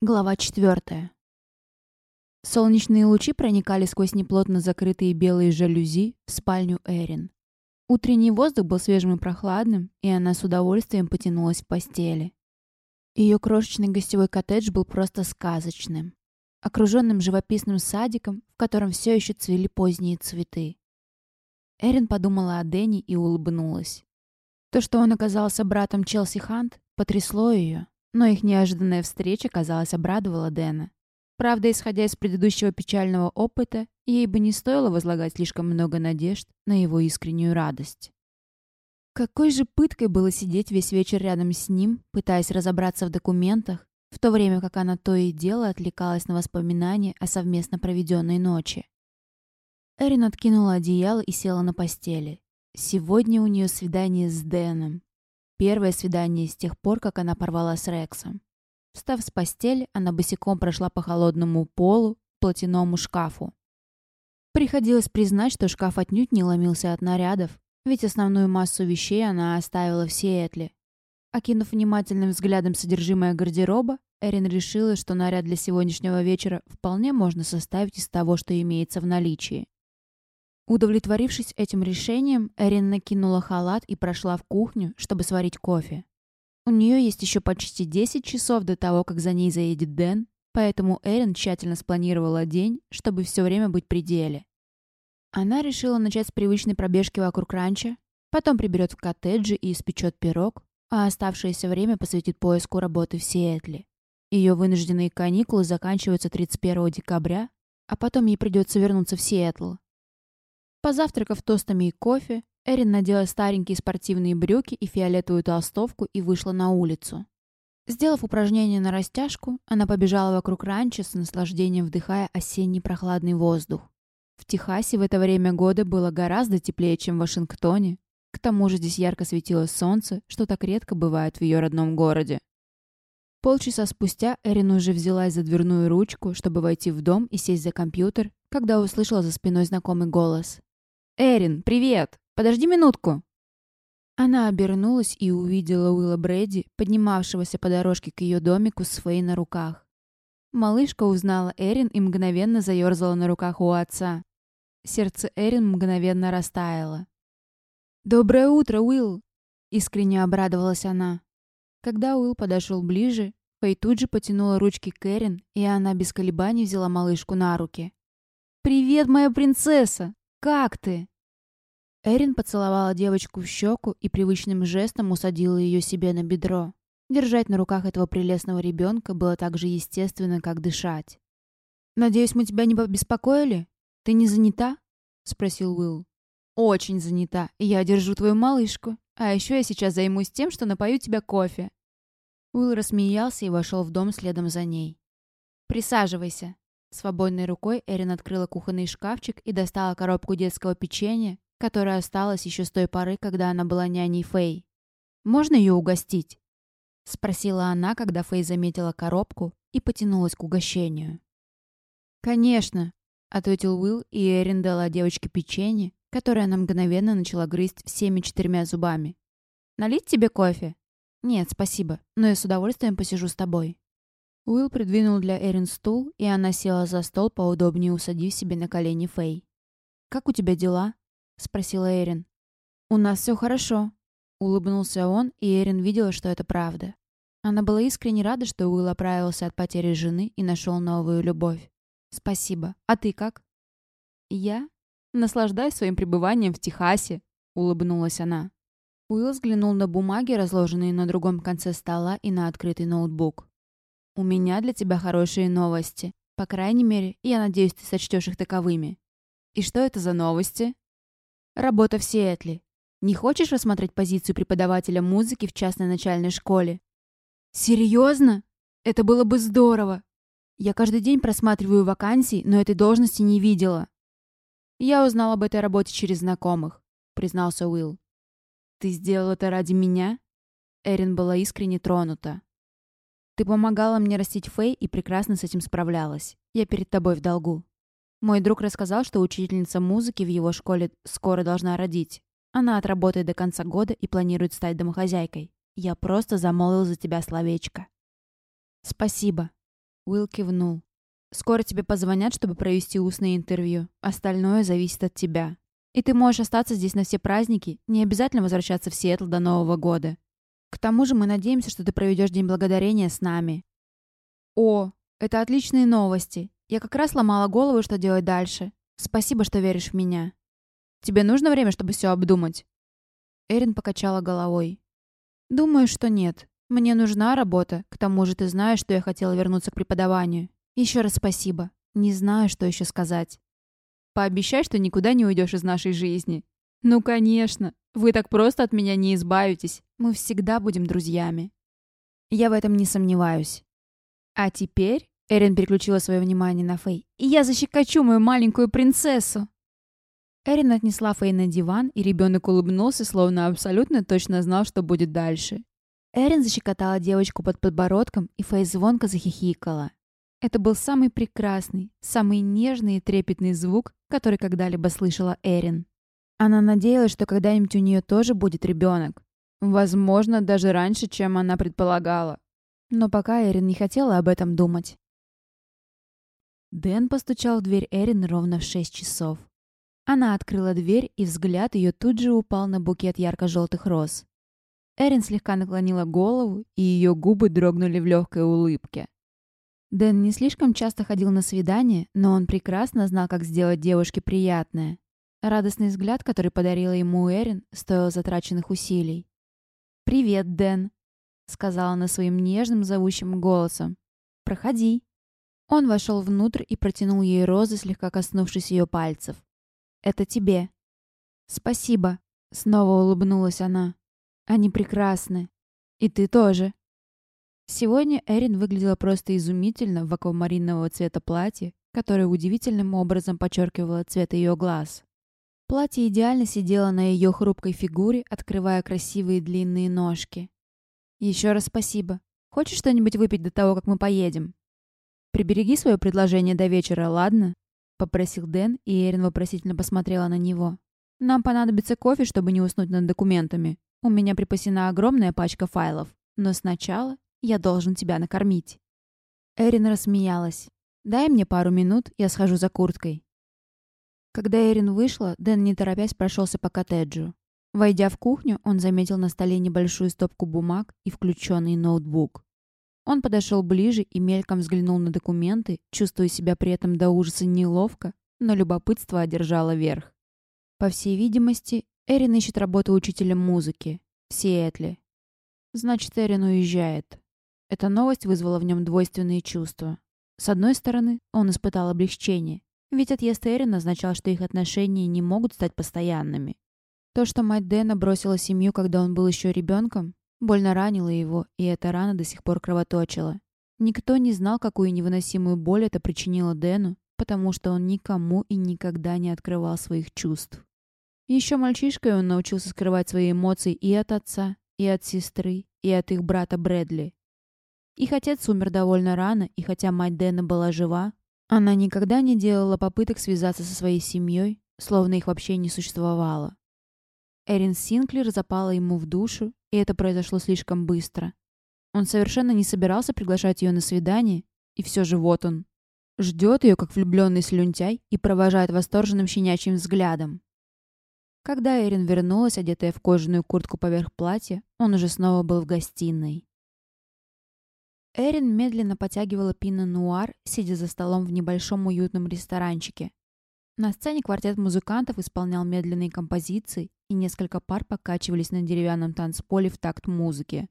Глава четвертая. Солнечные лучи проникали сквозь неплотно закрытые белые жалюзи в спальню Эрин. Утренний воздух был свежим и прохладным, и она с удовольствием потянулась в постели. Ее крошечный гостевой коттедж был просто сказочным, окруженным живописным садиком, в котором все еще цвели поздние цветы. Эрин подумала о Дэнни и улыбнулась. То, что он оказался братом Челси Хант, потрясло ее, но их неожиданная встреча, казалось, обрадовала Дэна. Правда, исходя из предыдущего печального опыта, ей бы не стоило возлагать слишком много надежд на его искреннюю радость. Какой же пыткой было сидеть весь вечер рядом с ним, пытаясь разобраться в документах, в то время как она то и дело отвлекалась на воспоминания о совместно проведенной ночи. Эрин откинула одеяло и села на постели. Сегодня у нее свидание с Дэном. Первое свидание с тех пор, как она порвала с Рексом. Встав с постели, она босиком прошла по холодному полу к платяному шкафу. Приходилось признать, что шкаф отнюдь не ломился от нарядов, ведь основную массу вещей она оставила в Сиэтле. Окинув внимательным взглядом содержимое гардероба, Эрин решила, что наряд для сегодняшнего вечера вполне можно составить из того, что имеется в наличии. Удовлетворившись этим решением, Эрин накинула халат и прошла в кухню, чтобы сварить кофе. У нее есть еще почти 10 часов до того, как за ней заедет Дэн, поэтому Эрин тщательно спланировала день, чтобы все время быть при деле. Она решила начать с привычной пробежки вокруг ранчо, потом приберет в коттедже и испечет пирог, а оставшееся время посвятит поиску работы в Сиэтле. Ее вынужденные каникулы заканчиваются 31 декабря, а потом ей придется вернуться в Сиэтл. Позавтракав тостами и кофе, Эрин надела старенькие спортивные брюки и фиолетовую толстовку и вышла на улицу. Сделав упражнение на растяжку, она побежала вокруг ранчо с наслаждением вдыхая осенний прохладный воздух. В Техасе в это время года было гораздо теплее, чем в Вашингтоне. К тому же здесь ярко светило солнце, что так редко бывает в ее родном городе. Полчаса спустя Эрин уже взялась за дверную ручку, чтобы войти в дом и сесть за компьютер, когда услышала за спиной знакомый голос. «Эрин, привет! Подожди минутку!» Она обернулась и увидела Уилла Брэди, поднимавшегося по дорожке к ее домику с Фэй на руках. Малышка узнала Эрин и мгновенно заерзала на руках у отца. Сердце Эрин мгновенно растаяло. «Доброе утро, Уилл!» — искренне обрадовалась она. Когда Уилл подошел ближе, Фэй тут же потянула ручки к Эрин, и она без колебаний взяла малышку на руки. «Привет, моя принцесса!» «Как ты?» Эрин поцеловала девочку в щеку и привычным жестом усадила ее себе на бедро. Держать на руках этого прелестного ребенка было так же естественно, как дышать. «Надеюсь, мы тебя не побеспокоили? Ты не занята?» — спросил Уилл. «Очень занята, я держу твою малышку. А еще я сейчас займусь тем, что напою тебя кофе». Уилл рассмеялся и вошел в дом следом за ней. «Присаживайся», Свободной рукой Эрин открыла кухонный шкафчик и достала коробку детского печенья, которая осталась еще с той поры, когда она была няней Фэй. «Можно ее угостить?» — спросила она, когда Фэй заметила коробку и потянулась к угощению. «Конечно», — ответил Уилл, и Эрин дала девочке печенье, которое она мгновенно начала грызть всеми четырьмя зубами. «Налить тебе кофе?» «Нет, спасибо, но я с удовольствием посижу с тобой». Уилл придвинул для Эрин стул, и она села за стол, поудобнее усадив себе на колени Фэй. «Как у тебя дела?» — спросила Эрин. «У нас все хорошо», — улыбнулся он, и Эрин видела, что это правда. Она была искренне рада, что Уилл оправился от потери жены и нашел новую любовь. «Спасибо. А ты как?» «Я? Наслаждаюсь своим пребыванием в Техасе», — улыбнулась она. Уилл взглянул на бумаги, разложенные на другом конце стола, и на открытый ноутбук. «У меня для тебя хорошие новости. По крайней мере, я надеюсь, ты сочтешь их таковыми». «И что это за новости?» «Работа в Сиэтле. Не хочешь рассмотреть позицию преподавателя музыки в частной начальной школе?» «Серьезно? Это было бы здорово!» «Я каждый день просматриваю вакансии, но этой должности не видела». «Я узнал об этой работе через знакомых», — признался Уилл. «Ты сделал это ради меня?» Эрин была искренне тронута. Ты помогала мне растить Фэй и прекрасно с этим справлялась. Я перед тобой в долгу. Мой друг рассказал, что учительница музыки в его школе скоро должна родить. Она отработает до конца года и планирует стать домохозяйкой. Я просто замолвил за тебя словечко. Спасибо. Уилл кивнул. «Скоро тебе позвонят, чтобы провести устное интервью. Остальное зависит от тебя. И ты можешь остаться здесь на все праздники, не обязательно возвращаться в Сиэтл до Нового года. К тому же мы надеемся, что ты проведешь День Благодарения с нами». «О, это отличные новости. Я как раз ломала голову, что делать дальше. Спасибо, что веришь в меня. Тебе нужно время, чтобы все обдумать?» Эрин покачала головой. «Думаю, что нет. Мне нужна работа. К тому же ты знаешь, что я хотела вернуться к преподаванию. Еще раз спасибо. Не знаю, что еще сказать. Пообещай, что никуда не уйдешь из нашей жизни. Ну, конечно. Вы так просто от меня не избавитесь. Мы всегда будем друзьями. Я в этом не сомневаюсь. А теперь Эрин переключила свое внимание на Фэй. «И я защекочу мою маленькую принцессу!» Эрин отнесла Фэй на диван, и ребенок улыбнулся, словно абсолютно точно знал, что будет дальше. Эрин защекотала девочку под подбородком, и Фэй звонко захихикала. Это был самый прекрасный, самый нежный и трепетный звук, который когда-либо слышала Эрин. Она надеялась, что когда-нибудь у нее тоже будет ребенок. Возможно, даже раньше, чем она предполагала. Но пока Эрин не хотела об этом думать. Дэн постучал в дверь Эрин ровно в шесть часов. Она открыла дверь, и взгляд ее тут же упал на букет ярко-желтых роз. Эрин слегка наклонила голову, и ее губы дрогнули в легкой улыбке. Дэн не слишком часто ходил на свидания, но он прекрасно знал, как сделать девушке приятное. Радостный взгляд, который подарила ему Эрин, стоил затраченных усилий. «Привет, Дэн», — сказала она своим нежным зовущим голосом. «Проходи». Он вошел внутрь и протянул ей розы, слегка коснувшись ее пальцев. «Это тебе». «Спасибо», — снова улыбнулась она. Они прекрасны. И ты тоже. Сегодня Эрин выглядела просто изумительно в аквамаринового цвета платье, которое удивительным образом подчеркивало цвет ее глаз. Платье идеально сидело на ее хрупкой фигуре, открывая красивые длинные ножки. «Еще раз спасибо. Хочешь что-нибудь выпить до того, как мы поедем?» «Прибереги свое предложение до вечера, ладно?» — попросил Дэн, и Эрин вопросительно посмотрела на него. «Нам понадобится кофе, чтобы не уснуть над документами». У меня припасена огромная пачка файлов, но сначала я должен тебя накормить». Эрин рассмеялась. «Дай мне пару минут, я схожу за курткой». Когда Эрин вышла, Дэн, не торопясь, прошелся по коттеджу. Войдя в кухню, он заметил на столе небольшую стопку бумаг и включенный ноутбук. Он подошел ближе и мельком взглянул на документы, чувствуя себя при этом до ужаса неловко, но любопытство одержало верх. По всей видимости, Эрин ищет работу учителем музыки. В Сиэтле. Значит, Эрин уезжает. Эта новость вызвала в нем двойственные чувства. С одной стороны, он испытал облегчение, ведь отъезд Эрин означал, что их отношения не могут стать постоянными. То, что мать Дэна бросила семью, когда он был еще ребенком, больно ранило его, и эта рана до сих пор кровоточила. Никто не знал, какую невыносимую боль это причинило Дэну, потому что он никому и никогда не открывал своих чувств. Еще мальчишкой он научился скрывать свои эмоции и от отца, и от сестры, и от их брата Брэдли. Их отец умер довольно рано, и хотя мать Дэна была жива, она никогда не делала попыток связаться со своей семьей, словно их вообще не существовало. Эрин Синклер запала ему в душу, и это произошло слишком быстро. Он совершенно не собирался приглашать ее на свидание, и все же вот он. Ждет ее, как влюбленный слюнтяй, и провожает восторженным щенячьим взглядом. Когда Эрин вернулась, одетая в кожаную куртку поверх платья, он уже снова был в гостиной. Эрин медленно потягивала пино-нуар, сидя за столом в небольшом уютном ресторанчике. На сцене квартет музыкантов исполнял медленные композиции, и несколько пар покачивались на деревянном танцполе в такт музыки.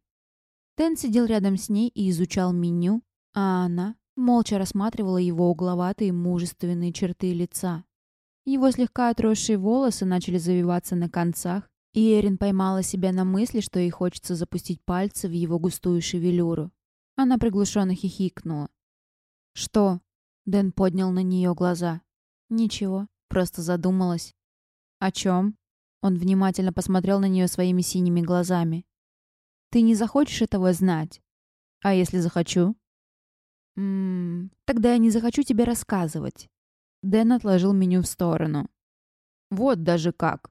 Тен сидел рядом с ней и изучал меню, а она молча рассматривала его угловатые мужественные черты лица. Его слегка отросшие волосы начали завиваться на концах, и Эрин поймала себя на мысли, что ей хочется запустить пальцы в его густую шевелюру. Она приглушенно хихикнула. «Что?» Дэн поднял на нее глаза. «Ничего, просто задумалась». «О чем?» Он внимательно посмотрел на нее своими синими глазами. «Ты не захочешь этого знать? А если захочу?» «Ммм, тогда я не захочу тебе рассказывать. Дэн отложил меню в сторону. «Вот даже как!»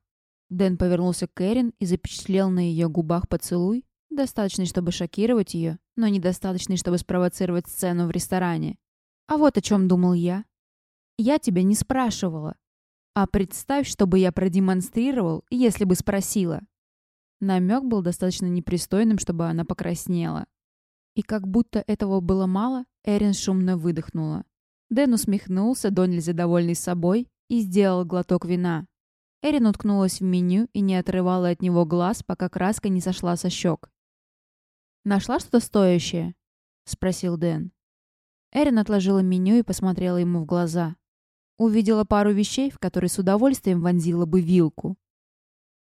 Дэн повернулся к Эрин и запечатлел на ее губах поцелуй, достаточный, чтобы шокировать ее, но недостаточный, чтобы спровоцировать сцену в ресторане. А вот о чем думал я. Я тебя не спрашивала. А представь, чтобы я продемонстрировал, если бы спросила. Намек был достаточно непристойным, чтобы она покраснела. И как будто этого было мало, Эрин шумно выдохнула. Дэн усмехнулся, до нельзя довольный собой, и сделал глоток вина. Эрин уткнулась в меню и не отрывала от него глаз, пока краска не сошла со щек. «Нашла что-то стоящее?» — спросил Дэн. Эрин отложила меню и посмотрела ему в глаза. Увидела пару вещей, в которые с удовольствием вонзила бы вилку.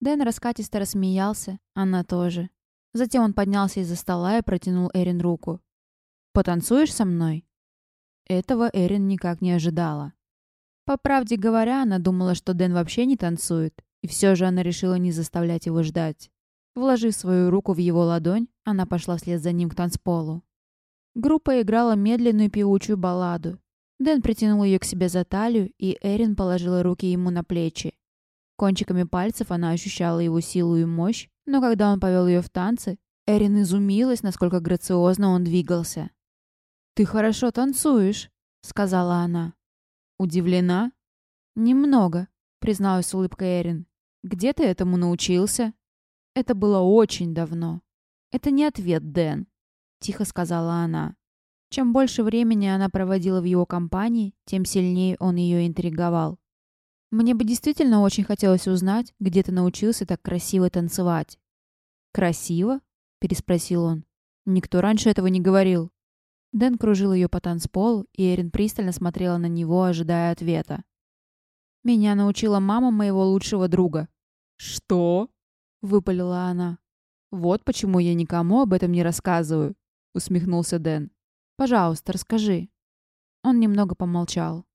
Дэн раскатисто рассмеялся, она тоже. Затем он поднялся из-за стола и протянул Эрин руку. «Потанцуешь со мной?» Этого Эрин никак не ожидала. По правде говоря, она думала, что Дэн вообще не танцует, и все же она решила не заставлять его ждать. Вложив свою руку в его ладонь, она пошла вслед за ним к танцполу. Группа играла медленную певучую балладу. Дэн притянул ее к себе за талию, и Эрин положила руки ему на плечи. Кончиками пальцев она ощущала его силу и мощь, но когда он повел ее в танцы, Эрин изумилась, насколько грациозно он двигался. «Ты хорошо танцуешь», — сказала она. «Удивлена?» «Немного», — призналась улыбкой Эрин. «Где ты этому научился?» «Это было очень давно». «Это не ответ, Дэн», — тихо сказала она. Чем больше времени она проводила в его компании, тем сильнее он ее интриговал. «Мне бы действительно очень хотелось узнать, где ты научился так красиво танцевать». «Красиво?» — переспросил он. «Никто раньше этого не говорил». Дэн кружил ее по танцполу, и Эрин пристально смотрела на него, ожидая ответа. «Меня научила мама моего лучшего друга». «Что?» — выпалила она. «Вот почему я никому об этом не рассказываю», — усмехнулся Дэн. «Пожалуйста, расскажи». Он немного помолчал.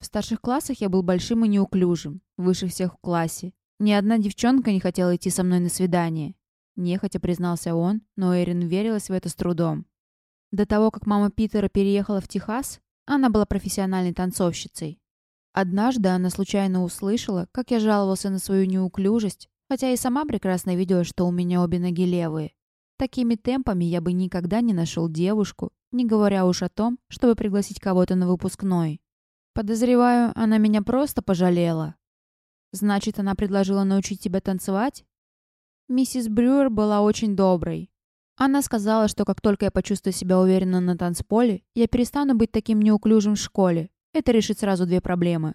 В старших классах я был большим и неуклюжим, выше всех в классе. Ни одна девчонка не хотела идти со мной на свидание. Нехотя признался он, но Эрин верилась в это с трудом. До того, как мама Питера переехала в Техас, она была профессиональной танцовщицей. Однажды она случайно услышала, как я жаловался на свою неуклюжесть, хотя и сама прекрасно видела, что у меня обе ноги левые. Такими темпами я бы никогда не нашел девушку, не говоря уж о том, чтобы пригласить кого-то на выпускной. Подозреваю, она меня просто пожалела. Значит, она предложила научить тебя танцевать? Миссис Брюер была очень доброй. Она сказала, что как только я почувствую себя уверенно на танцполе, я перестану быть таким неуклюжим в школе. Это решит сразу две проблемы.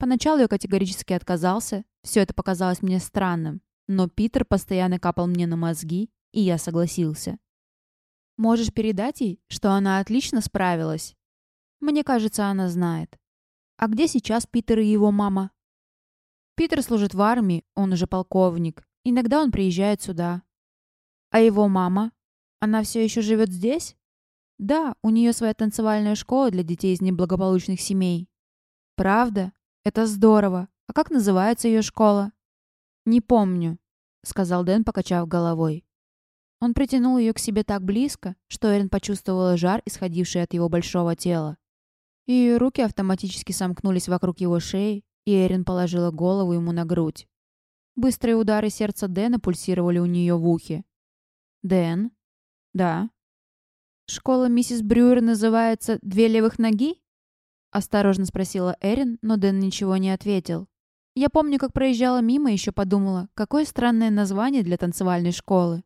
Поначалу я категорически отказался, все это показалось мне странным, но Питер постоянно капал мне на мозги, и я согласился. Можешь передать ей, что она отлично справилась? Мне кажется, она знает. А где сейчас Питер и его мама? Питер служит в армии, он уже полковник. Иногда он приезжает сюда. А его мама? Она все еще живет здесь? Да, у нее своя танцевальная школа для детей из неблагополучных семей. Правда? Это здорово. А как называется ее школа? Не помню, сказал Дэн, покачав головой. Он притянул ее к себе так близко, что Эрин почувствовала жар, исходивший от его большого тела. Ее руки автоматически сомкнулись вокруг его шеи, и Эрин положила голову ему на грудь. Быстрые удары сердца Дэна пульсировали у нее в ухе. «Дэн?» «Да». «Школа миссис Брюер называется «Две левых ноги»?» Осторожно спросила Эрин, но Дэн ничего не ответил. Я помню, как проезжала мимо, еще подумала, какое странное название для танцевальной школы.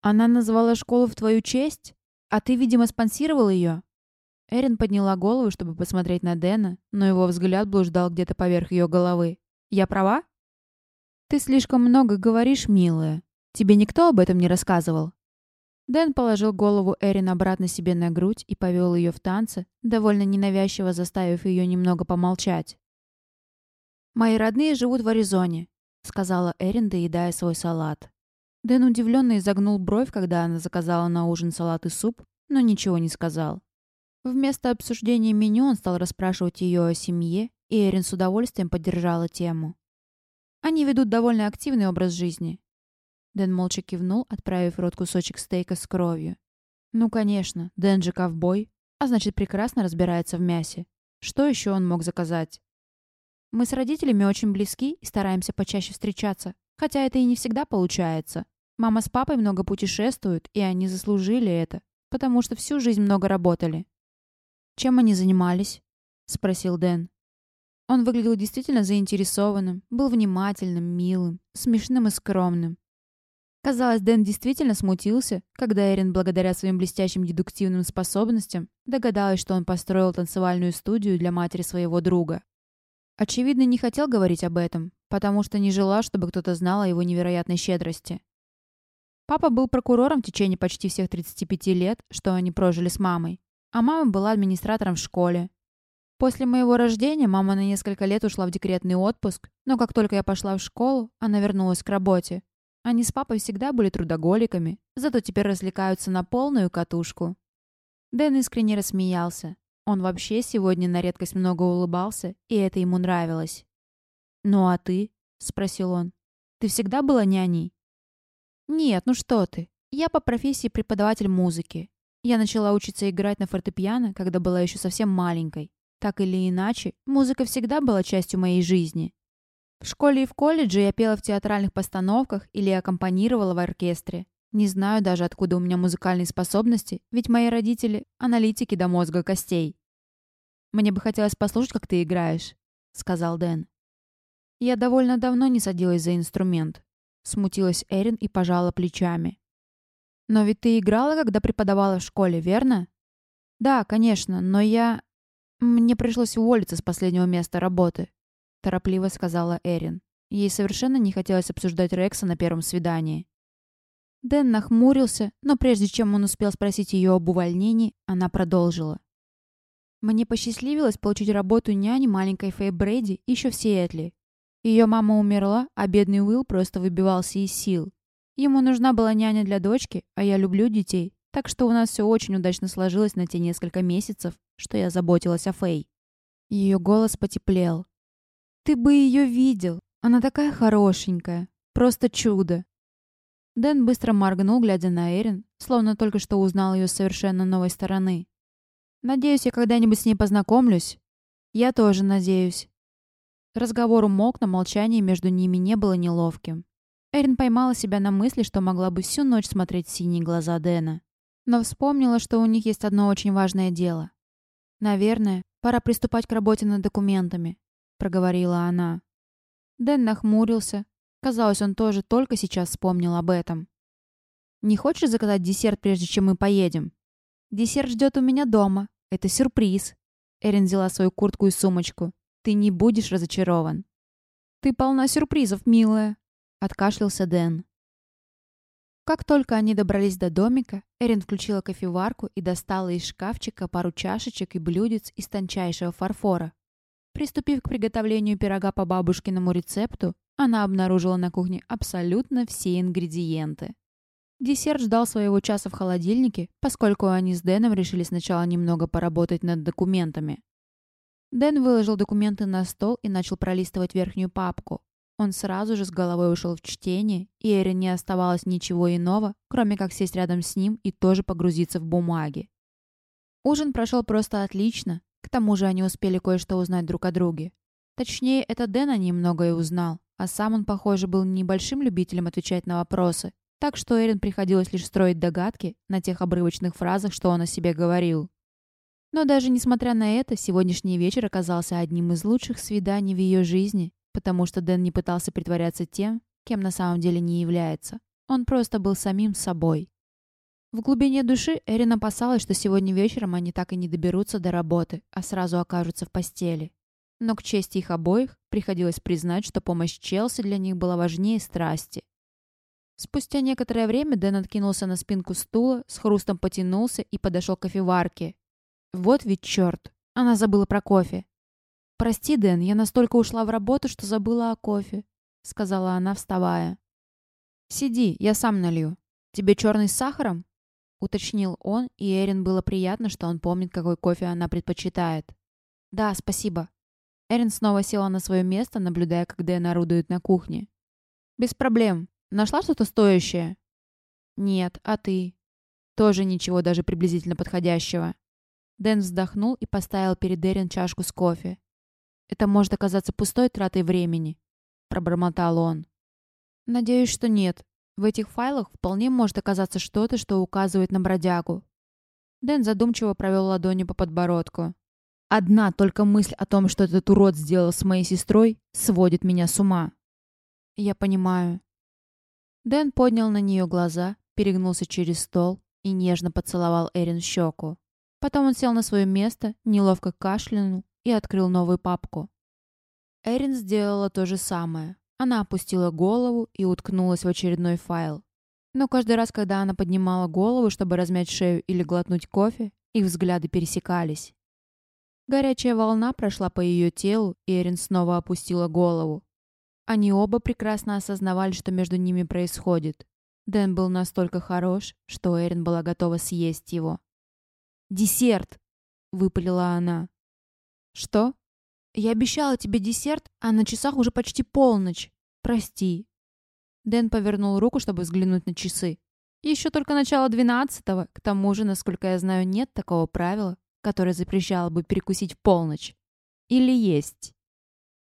Она назвала школу в твою честь? А ты, видимо, спонсировал ее? Эрин подняла голову, чтобы посмотреть на Дэна, но его взгляд блуждал где-то поверх ее головы. «Я права?» «Ты слишком много говоришь, милая. Тебе никто об этом не рассказывал?» Дэн положил голову Эрин обратно себе на грудь и повел ее в танце, довольно ненавязчиво заставив ее немного помолчать. «Мои родные живут в Аризоне», — сказала Эрин, доедая свой салат. Дэн удивленно изогнул бровь, когда она заказала на ужин салат и суп, но ничего не сказал. Вместо обсуждения меню он стал расспрашивать ее о семье, и Эрин с удовольствием поддержала тему. Они ведут довольно активный образ жизни, Дэн молча кивнул, отправив в рот кусочек стейка с кровью. Ну, конечно, Дэн же ковбой, а значит, прекрасно разбирается в мясе. Что еще он мог заказать? Мы с родителями очень близки и стараемся почаще встречаться, хотя это и не всегда получается. Мама с папой много путешествуют, и они заслужили это, потому что всю жизнь много работали. «Чем они занимались?» — спросил Дэн. Он выглядел действительно заинтересованным, был внимательным, милым, смешным и скромным. Казалось, Дэн действительно смутился, когда Эрин, благодаря своим блестящим дедуктивным способностям, догадалась, что он построил танцевальную студию для матери своего друга. Очевидно, не хотел говорить об этом, потому что не желал, чтобы кто-то знал о его невероятной щедрости. Папа был прокурором в течение почти всех 35 лет, что они прожили с мамой, а мама была администратором в школе. После моего рождения мама на несколько лет ушла в декретный отпуск, но как только я пошла в школу, она вернулась к работе. Они с папой всегда были трудоголиками, зато теперь развлекаются на полную катушку. Дэн искренне рассмеялся. Он вообще сегодня на редкость много улыбался, и это ему нравилось. «Ну а ты?» — спросил он. «Ты всегда была няней?» «Нет, ну что ты. Я по профессии преподаватель музыки. Я начала учиться играть на фортепиано, когда была еще совсем маленькой. Так или иначе, музыка всегда была частью моей жизни. В школе и в колледже я пела в театральных постановках или аккомпанировала в оркестре. Не знаю даже, откуда у меня музыкальные способности, ведь мои родители — аналитики до мозга костей. «Мне бы хотелось послушать, как ты играешь», — сказал Дэн. Я довольно давно не садилась за инструмент. Смутилась Эрин и пожала плечами. «Но ведь ты играла, когда преподавала в школе, верно?» «Да, конечно, но я...» «Мне пришлось уволиться с последнего места работы торопливо сказала Эрин. Ей совершенно не хотелось обсуждать Рекса на первом свидании. Дэн нахмурился, но прежде чем он успел спросить ее об увольнении, она продолжила. «Мне посчастливилось получить работу няни маленькой Фэй Брэди еще в Сиэтле. Ее мама умерла, а бедный Уилл просто выбивался из сил. Ему нужна была няня для дочки, а я люблю детей, так что у нас все очень удачно сложилось на те несколько месяцев, что я заботилась о Фэй». Ее голос потеплел. Ты бы ее видел. Она такая хорошенькая. Просто чудо. Дэн быстро моргнул, глядя на Эрин, словно только что узнал ее с совершенно новой стороны. «Надеюсь, я когда-нибудь с ней познакомлюсь». «Я тоже надеюсь». Разговор умолк, но молчание между ними не было неловким. Эрин поймала себя на мысли, что могла бы всю ночь смотреть синие глаза Дэна. Но вспомнила, что у них есть одно очень важное дело. Наверное, пора приступать к работе над документами проговорила она. Дэн нахмурился. Казалось, он тоже только сейчас вспомнил об этом. «Не хочешь заказать десерт, прежде чем мы поедем?» «Десерт ждет у меня дома. Это сюрприз». Эрин взяла свою куртку и сумочку. «Ты не будешь разочарован». «Ты полна сюрпризов, милая», — откашлялся Дэн. Как только они добрались до домика, Эрин включила кофеварку и достала из шкафчика пару чашечек и блюдец из тончайшего фарфора. Приступив к приготовлению пирога по бабушкиному рецепту, она обнаружила на кухне абсолютно все ингредиенты. Десерт ждал своего часа в холодильнике, поскольку они с Дэном решили сначала немного поработать над документами. Дэн выложил документы на стол и начал пролистывать верхнюю папку. Он сразу же с головой ушел в чтение, и Эрин не оставалось ничего иного, кроме как сесть рядом с ним и тоже погрузиться в бумаги. Ужин прошел просто отлично, к тому же они успели кое-что узнать друг о друге. Точнее, это Дэн о ней многое узнал, а сам он, похоже, был небольшим любителем отвечать на вопросы, так что Эрин приходилось лишь строить догадки на тех обрывочных фразах, что он о себе говорил. Но даже несмотря на это, сегодняшний вечер оказался одним из лучших свиданий в ее жизни, потому что Дэн не пытался притворяться тем, кем на самом деле не является. Он просто был самим собой. В глубине души Эрин опасалась, что сегодня вечером они так и не доберутся до работы, а сразу окажутся в постели. Но к чести их обоих приходилось признать, что помощь Челси для них была важнее страсти. Спустя некоторое время Дэн откинулся на спинку стула, с хрустом потянулся и подошел к кофеварке. Вот ведь черт, она забыла про кофе. «Прости, Дэн, я настолько ушла в работу, что забыла о кофе», — сказала она, вставая. «Сиди, я сам налью. Тебе черный с сахаром?» Уточнил он, и Эрин было приятно, что он помнит, какой кофе она предпочитает. «Да, спасибо». Эрин снова села на свое место, наблюдая, как Дэн орудует на кухне. «Без проблем. Нашла что-то стоящее?» «Нет, а ты?» «Тоже ничего даже приблизительно подходящего». Дэн вздохнул и поставил перед Эрин чашку с кофе. «Это может оказаться пустой тратой времени», — пробормотал он. «Надеюсь, что нет», В этих файлах вполне может оказаться что-то, что указывает на бродягу. Дэн задумчиво провел ладонью по подбородку. Одна только мысль о том, что этот урод сделал с моей сестрой, сводит меня с ума. Я понимаю. Дэн поднял на нее глаза, перегнулся через стол и нежно поцеловал Эрин в щеку. Потом он сел на свое место, неловко кашлянул и открыл новую папку. Эрин сделала то же самое. Она опустила голову и уткнулась в очередной файл. Но каждый раз, когда она поднимала голову, чтобы размять шею или глотнуть кофе, их взгляды пересекались. Горячая волна прошла по ее телу, и Эрин снова опустила голову. Они оба прекрасно осознавали, что между ними происходит. Дэн был настолько хорош, что Эрин была готова съесть его. «Десерт!» — выпалила она. «Что?» «Я обещала тебе десерт, а на часах уже почти полночь. Прости». Дэн повернул руку, чтобы взглянуть на часы. «Еще только начало двенадцатого. К тому же, насколько я знаю, нет такого правила, которое запрещало бы перекусить в полночь. Или есть?»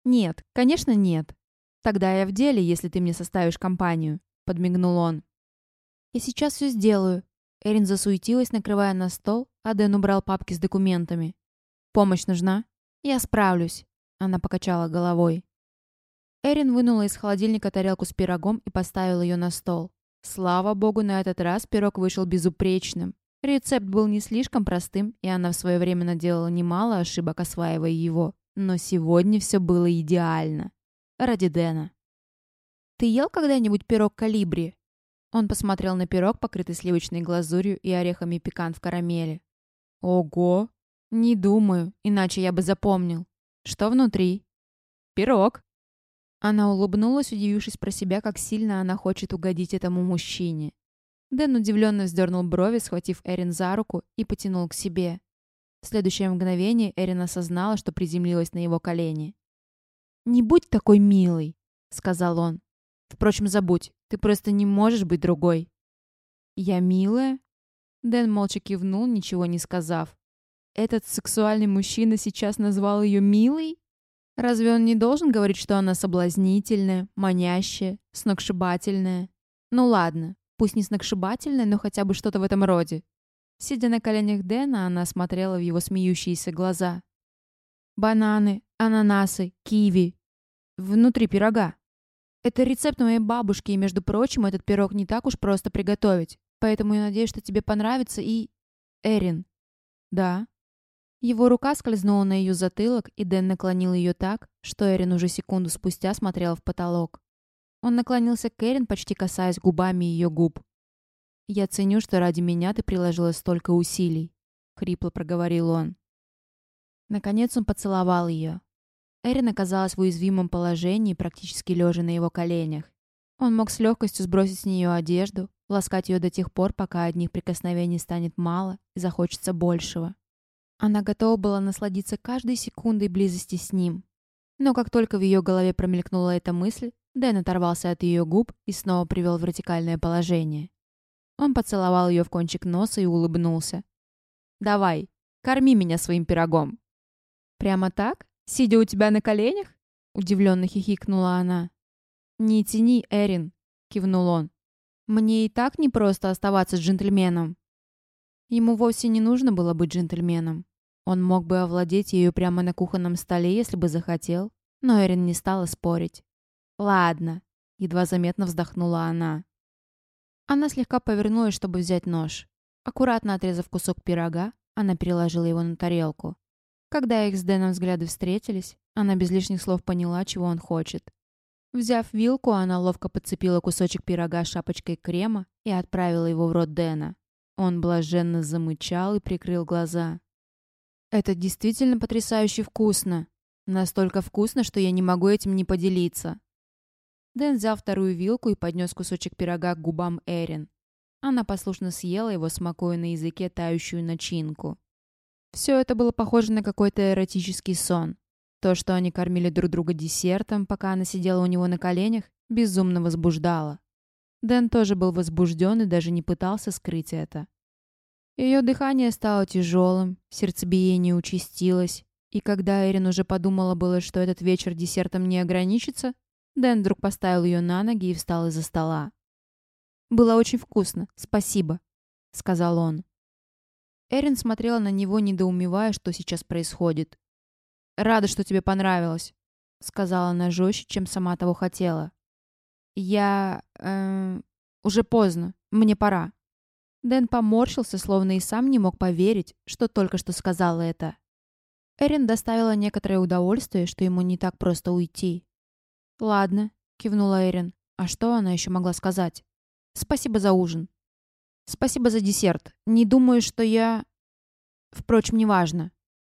«Нет, конечно, нет. Тогда я в деле, если ты мне составишь компанию», — подмигнул он. «Я сейчас все сделаю». Эрин засуетилась, накрывая на стол, а Дэн убрал папки с документами. «Помощь нужна?» «Я справлюсь», — она покачала головой. Эрин вынула из холодильника тарелку с пирогом и поставила ее на стол. Слава богу, на этот раз пирог вышел безупречным. Рецепт был не слишком простым, и она в свое время наделала немало ошибок, осваивая его. Но сегодня все было идеально. Ради Дэна. «Ты ел когда-нибудь пирог калибри?» Он посмотрел на пирог, покрытый сливочной глазурью и орехами пекан в карамели. «Ого! Не думаю, иначе я бы запомнил. Что внутри?» «Пирог!» Она улыбнулась, удивившись про себя, как сильно она хочет угодить этому мужчине. Дэн удивленно вздернул брови, схватив Эрин за руку и потянул к себе. В следующее мгновение Эрин осознала, что приземлилась на его колени. «Не будь такой милой», — сказал он. «Впрочем, забудь, ты просто не можешь быть другой». «Я милая?» Дэн молча кивнул, ничего не сказав. «Этот сексуальный мужчина сейчас назвал ее милой?» Разве он не должен говорить, что она соблазнительная, манящая, сногсшибательная? Ну ладно, пусть не сногсшибательная, но хотя бы что-то в этом роде. Сидя на коленях Дэна, она смотрела в его смеющиеся глаза. Бананы, ананасы, киви, внутри пирога. Это рецепт моей бабушки, и, между прочим, этот пирог не так уж просто приготовить. Поэтому я надеюсь, что тебе понравится и... Эрин. Да. Его рука скользнула на ее затылок, и Дэн наклонил ее так, что Эрин уже секунду спустя смотрела в потолок. Он наклонился к Эрин, почти касаясь губами ее губ. «Я ценю, что ради меня ты приложила столько усилий», — хрипло проговорил он. Наконец он поцеловал ее. Эрин оказалась в уязвимом положении, практически лежа на его коленях. Он мог с легкостью сбросить с нее одежду, ласкать ее до тех пор, пока одних прикосновений станет мало и захочется большего. Она готова была насладиться каждой секундой близости с ним. Но как только в ее голове промелькнула эта мысль, Дэн оторвался от ее губ и снова привел в вертикальное положение. Он поцеловал ее в кончик носа и улыбнулся. «Давай, корми меня своим пирогом». «Прямо так?» Сидя у тебя на коленях?» — удивленно хихикнула она. «Не тяни, Эрин», — кивнул он. «Мне и так не просто оставаться джентльменом». Ему вовсе не нужно было быть джентльменом. Он мог бы овладеть ею прямо на кухонном столе, если бы захотел, но Эрин не стала спорить. «Ладно», — едва заметно вздохнула она. Она слегка повернулась, чтобы взять нож. Аккуратно отрезав кусок пирога, она переложила его на тарелку. Когда их с Дэном взгляды встретились, она без лишних слов поняла, чего он хочет. Взяв вилку, она ловко подцепила кусочек пирога шапочкой крема и отправила его в рот Дэна. Он блаженно замычал и прикрыл глаза. «Это действительно потрясающе вкусно. Настолько вкусно, что я не могу этим не поделиться». Дэн взял вторую вилку и поднес кусочек пирога к губам Эрин. Она послушно съела его, смакуя на языке тающую начинку. Все это было похоже на какой-то эротический сон. То, что они кормили друг друга десертом, пока она сидела у него на коленях, безумно возбуждало. Дэн тоже был возбужден и даже не пытался скрыть это. Ее дыхание стало тяжелым, сердцебиение участилось, и когда Эрин уже подумала было, что этот вечер десертом не ограничится, Дэн вдруг поставил ее на ноги и встал из-за стола. Было очень вкусно. Спасибо», — сказал он. Эрин смотрела на него, недоумевая, что сейчас происходит. «Рада, что тебе понравилось», — сказала она жестче, чем сама того хотела. «Я... Э, уже поздно. Мне пора». Дэн поморщился, словно и сам не мог поверить, что только что сказала это. Эрин доставила некоторое удовольствие, что ему не так просто уйти. «Ладно», — кивнула Эрин. «А что она еще могла сказать?» «Спасибо за ужин». «Спасибо за десерт. Не думаю, что я...» «Впрочем, неважно».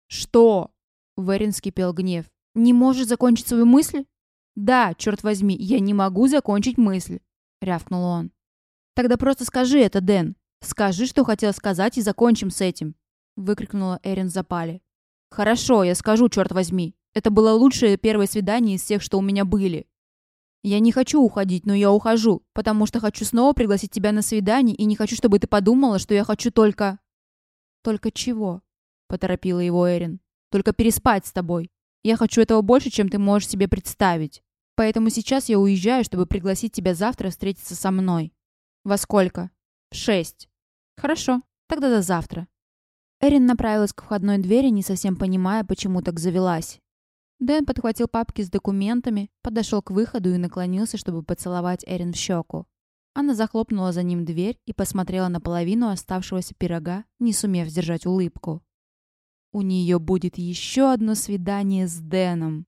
«Что?» — Эрин скипел гнев. «Не можешь закончить свою мысль?» «Да, черт возьми, я не могу закончить мысль», — рявкнул он. «Тогда просто скажи это, Дэн. Скажи, что хотел сказать, и закончим с этим», — выкрикнула Эрин в запале. «Хорошо, я скажу, черт возьми. Это было лучшее первое свидание из всех, что у меня были. Я не хочу уходить, но я ухожу, потому что хочу снова пригласить тебя на свидание и не хочу, чтобы ты подумала, что я хочу только...» «Только чего?» — поторопила его Эрин. «Только переспать с тобой. Я хочу этого больше, чем ты можешь себе представить. Поэтому сейчас я уезжаю, чтобы пригласить тебя завтра встретиться со мной». «Во сколько?» «В шесть». «Хорошо, тогда до завтра». Эрин направилась к входной двери, не совсем понимая, почему так завелась. Дэн подхватил папки с документами, подошел к выходу и наклонился, чтобы поцеловать Эрин в щеку. Она захлопнула за ним дверь и посмотрела на половину оставшегося пирога, не сумев сдержать улыбку. У нее будет еще одно свидание с Дэном.